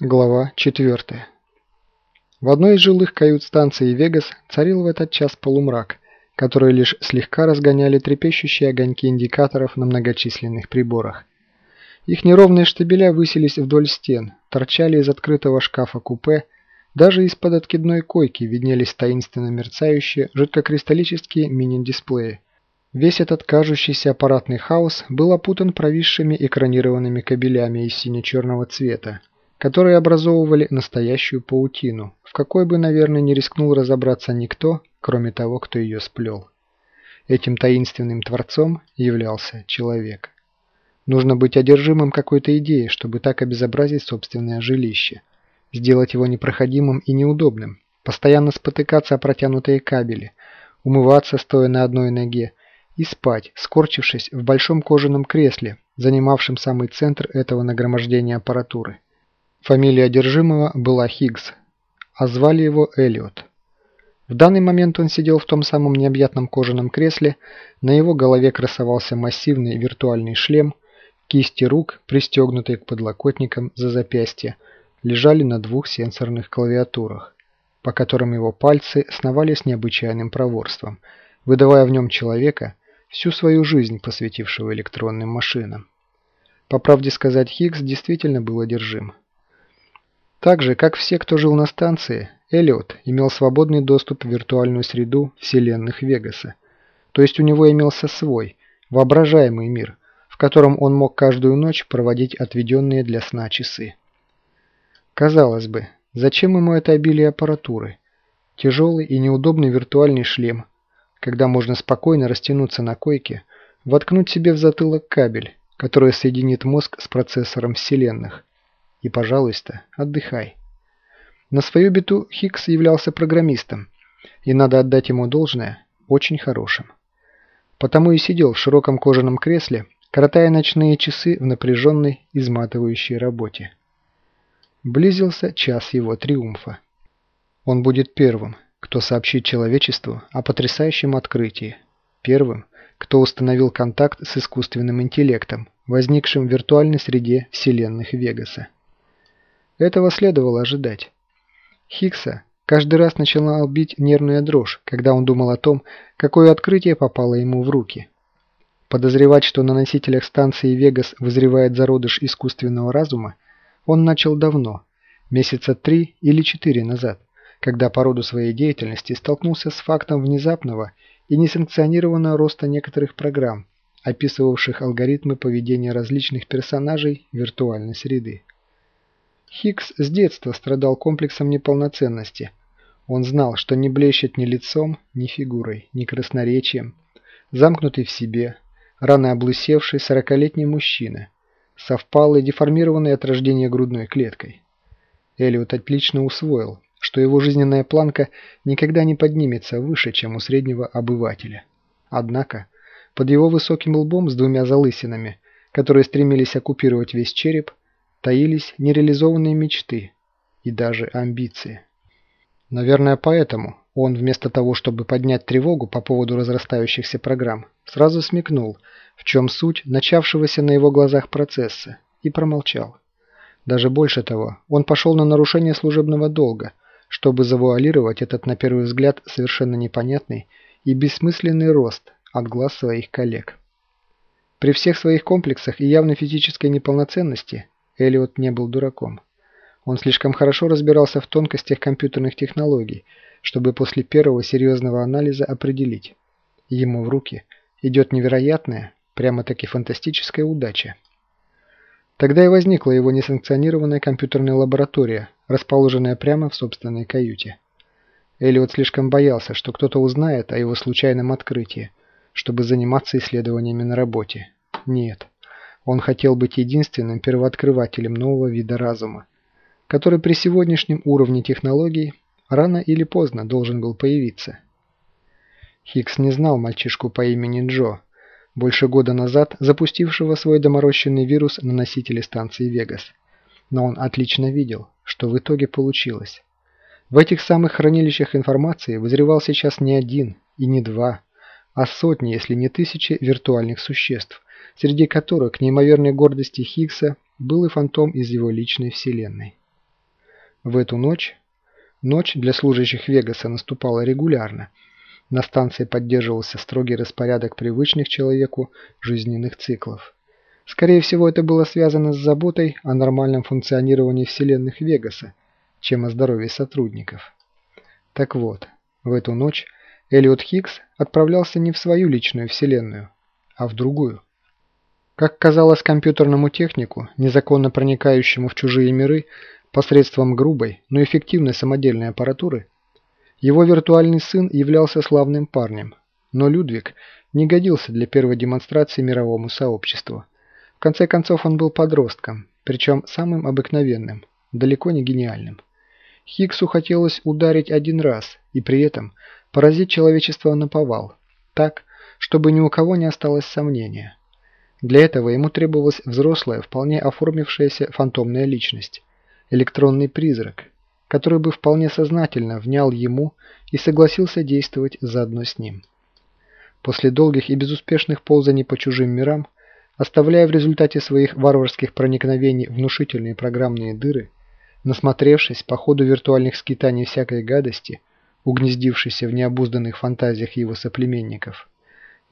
Глава 4. В одной из жилых кают станции Вегас царил в этот час полумрак, который лишь слегка разгоняли трепещущие огоньки индикаторов на многочисленных приборах. Их неровные штабеля высились вдоль стен, торчали из открытого шкафа купе, даже из-под откидной койки виднелись таинственно мерцающие жидкокристаллические мини-дисплеи. Весь этот кажущийся аппаратный хаос был опутан провисшими экранированными кабелями из сине-черного цвета, которые образовывали настоящую паутину, в какой бы, наверное, не рискнул разобраться никто, кроме того, кто ее сплел. Этим таинственным творцом являлся человек. Нужно быть одержимым какой-то идеей, чтобы так обезобразить собственное жилище, сделать его непроходимым и неудобным, постоянно спотыкаться о протянутые кабели, умываться, стоя на одной ноге, и спать, скорчившись в большом кожаном кресле, занимавшем самый центр этого нагромождения аппаратуры. Фамилия одержимого была Хиггс, а звали его Эллиот. В данный момент он сидел в том самом необъятном кожаном кресле, на его голове красовался массивный виртуальный шлем, кисти рук, пристегнутые к подлокотникам за запястье, лежали на двух сенсорных клавиатурах, по которым его пальцы сновали с необычайным проворством, выдавая в нем человека, всю свою жизнь посвятившего электронным машинам. По правде сказать, Хиггс действительно был одержим. Так же, как все, кто жил на станции, Эллиот имел свободный доступ в виртуальную среду вселенных Вегаса. То есть у него имелся свой, воображаемый мир, в котором он мог каждую ночь проводить отведенные для сна часы. Казалось бы, зачем ему это обилие аппаратуры? Тяжелый и неудобный виртуальный шлем, когда можно спокойно растянуться на койке, воткнуть себе в затылок кабель, который соединит мозг с процессором вселенных – и, пожалуйста, отдыхай. На свою биту Хикс являлся программистом, и надо отдать ему должное, очень хорошим. Потому и сидел в широком кожаном кресле, коротая ночные часы в напряженной, изматывающей работе. Близился час его триумфа. Он будет первым, кто сообщит человечеству о потрясающем открытии, первым, кто установил контакт с искусственным интеллектом, возникшим в виртуальной среде вселенных Вегаса. Этого следовало ожидать. Хиггса каждый раз начала бить нервная дрожь, когда он думал о том, какое открытие попало ему в руки. Подозревать, что на носителях станции Вегас вызревает зародыш искусственного разума, он начал давно, месяца три или четыре назад, когда по роду своей деятельности столкнулся с фактом внезапного и несанкционированного роста некоторых программ, описывавших алгоритмы поведения различных персонажей виртуальной среды. Хикс с детства страдал комплексом неполноценности. Он знал, что не блещет ни лицом, ни фигурой, ни красноречием. Замкнутый в себе, рано облысевший сорокалетний мужчина, совпалый, деформированный от рождения грудной клеткой. Элиот отлично усвоил, что его жизненная планка никогда не поднимется выше, чем у среднего обывателя. Однако, под его высоким лбом с двумя залысинами, которые стремились оккупировать весь череп, таились нереализованные мечты и даже амбиции. Наверное, поэтому он, вместо того, чтобы поднять тревогу по поводу разрастающихся программ, сразу смекнул, в чем суть начавшегося на его глазах процесса, и промолчал. Даже больше того, он пошел на нарушение служебного долга, чтобы завуалировать этот, на первый взгляд, совершенно непонятный и бессмысленный рост от глаз своих коллег. При всех своих комплексах и явной физической неполноценности Элиот не был дураком. Он слишком хорошо разбирался в тонкостях компьютерных технологий, чтобы после первого серьезного анализа определить. Ему в руки идет невероятная, прямо-таки фантастическая удача. Тогда и возникла его несанкционированная компьютерная лаборатория, расположенная прямо в собственной каюте. Элиот слишком боялся, что кто-то узнает о его случайном открытии, чтобы заниматься исследованиями на работе. Нет. Он хотел быть единственным первооткрывателем нового вида разума, который при сегодняшнем уровне технологий рано или поздно должен был появиться. Хикс не знал мальчишку по имени Джо, больше года назад запустившего свой доморощенный вирус на носителе станции Вегас. Но он отлично видел, что в итоге получилось. В этих самых хранилищах информации вызревал сейчас не один и не два, а сотни, если не тысячи виртуальных существ, среди которых к неимоверной гордости Хиггса был и фантом из его личной вселенной. В эту ночь, ночь для служащих Вегаса наступала регулярно. На станции поддерживался строгий распорядок привычных человеку жизненных циклов. Скорее всего, это было связано с заботой о нормальном функционировании вселенных Вегаса, чем о здоровье сотрудников. Так вот, в эту ночь Элliot Хиггс отправлялся не в свою личную вселенную, а в другую. Как казалось компьютерному технику, незаконно проникающему в чужие миры посредством грубой, но эффективной самодельной аппаратуры, его виртуальный сын являлся славным парнем, но Людвиг не годился для первой демонстрации мировому сообществу. В конце концов он был подростком, причем самым обыкновенным, далеко не гениальным. Хиггсу хотелось ударить один раз и при этом поразить человечество на повал, так, чтобы ни у кого не осталось сомнения. Для этого ему требовалась взрослая, вполне оформившаяся фантомная личность, электронный призрак, который бы вполне сознательно внял ему и согласился действовать заодно с ним. После долгих и безуспешных ползаний по чужим мирам, оставляя в результате своих варварских проникновений внушительные программные дыры, Насмотревшись по ходу виртуальных скитаний всякой гадости, угнездившейся в необузданных фантазиях его соплеменников,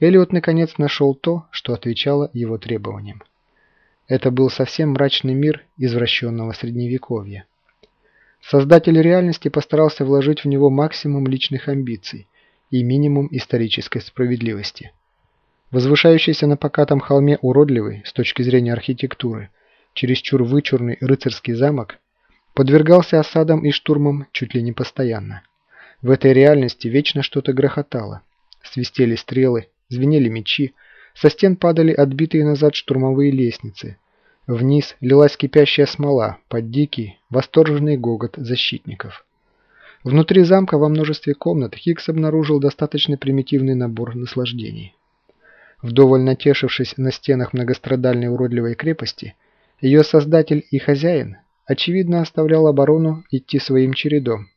Элиот наконец нашел то, что отвечало его требованиям. Это был совсем мрачный мир извращенного средневековья. Создатель реальности постарался вложить в него максимум личных амбиций и минимум исторической справедливости. Возвышающийся на покатом холме уродливый, с точки зрения архитектуры, чересчур вычурный рыцарский замок подвергался осадам и штурмам чуть ли не постоянно. В этой реальности вечно что-то грохотало. Свистели стрелы, звенели мечи, со стен падали отбитые назад штурмовые лестницы. Вниз лилась кипящая смола под дикий, восторженный гогот защитников. Внутри замка во множестве комнат Хикс обнаружил достаточно примитивный набор наслаждений. Вдоволь натешившись на стенах многострадальной уродливой крепости, ее создатель и хозяин очевидно оставлял оборону идти своим чередом.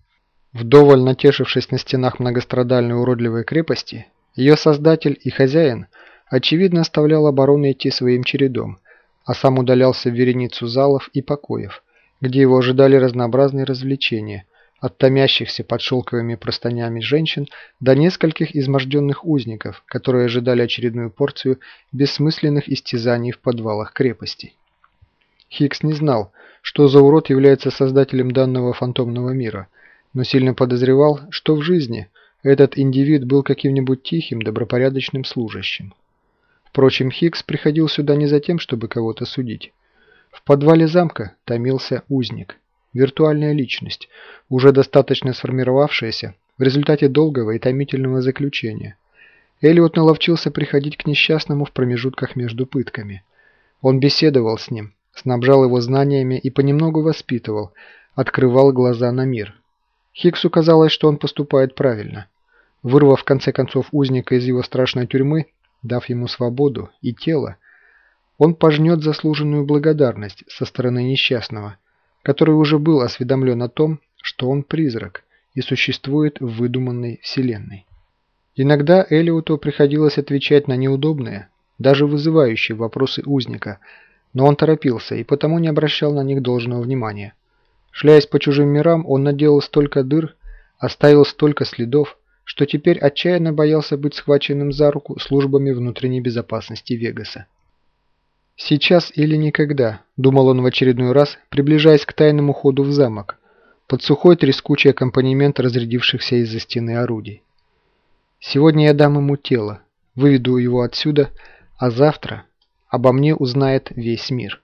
Вдоволь натешившись на стенах многострадальной уродливой крепости, ее создатель и хозяин очевидно оставлял оборону идти своим чередом, а сам удалялся в вереницу залов и покоев, где его ожидали разнообразные развлечения, от томящихся под шелковыми простынями женщин до нескольких изможденных узников, которые ожидали очередную порцию бессмысленных истязаний в подвалах крепости. Хикс не знал, что за урод является создателем данного фантомного мира, но сильно подозревал, что в жизни этот индивид был каким-нибудь тихим, добропорядочным служащим. Впрочем, Хикс приходил сюда не за тем, чтобы кого-то судить. В подвале замка томился узник, виртуальная личность, уже достаточно сформировавшаяся в результате долгого и томительного заключения. Элиот наловчился приходить к несчастному в промежутках между пытками. Он беседовал с ним, снабжал его знаниями и понемногу воспитывал, открывал глаза на мир. Хиксу казалось, что он поступает правильно. Вырвав в конце концов узника из его страшной тюрьмы, дав ему свободу и тело, он пожнет заслуженную благодарность со стороны несчастного, который уже был осведомлен о том, что он призрак и существует в выдуманной вселенной. Иногда Элиоту приходилось отвечать на неудобные, даже вызывающие вопросы узника – но он торопился и потому не обращал на них должного внимания. Шляясь по чужим мирам, он наделал столько дыр, оставил столько следов, что теперь отчаянно боялся быть схваченным за руку службами внутренней безопасности Вегаса. «Сейчас или никогда», – думал он в очередной раз, приближаясь к тайному ходу в замок, под сухой трескучий аккомпанемент разрядившихся из-за стены орудий. «Сегодня я дам ему тело, выведу его отсюда, а завтра обо мне узнает весь мир.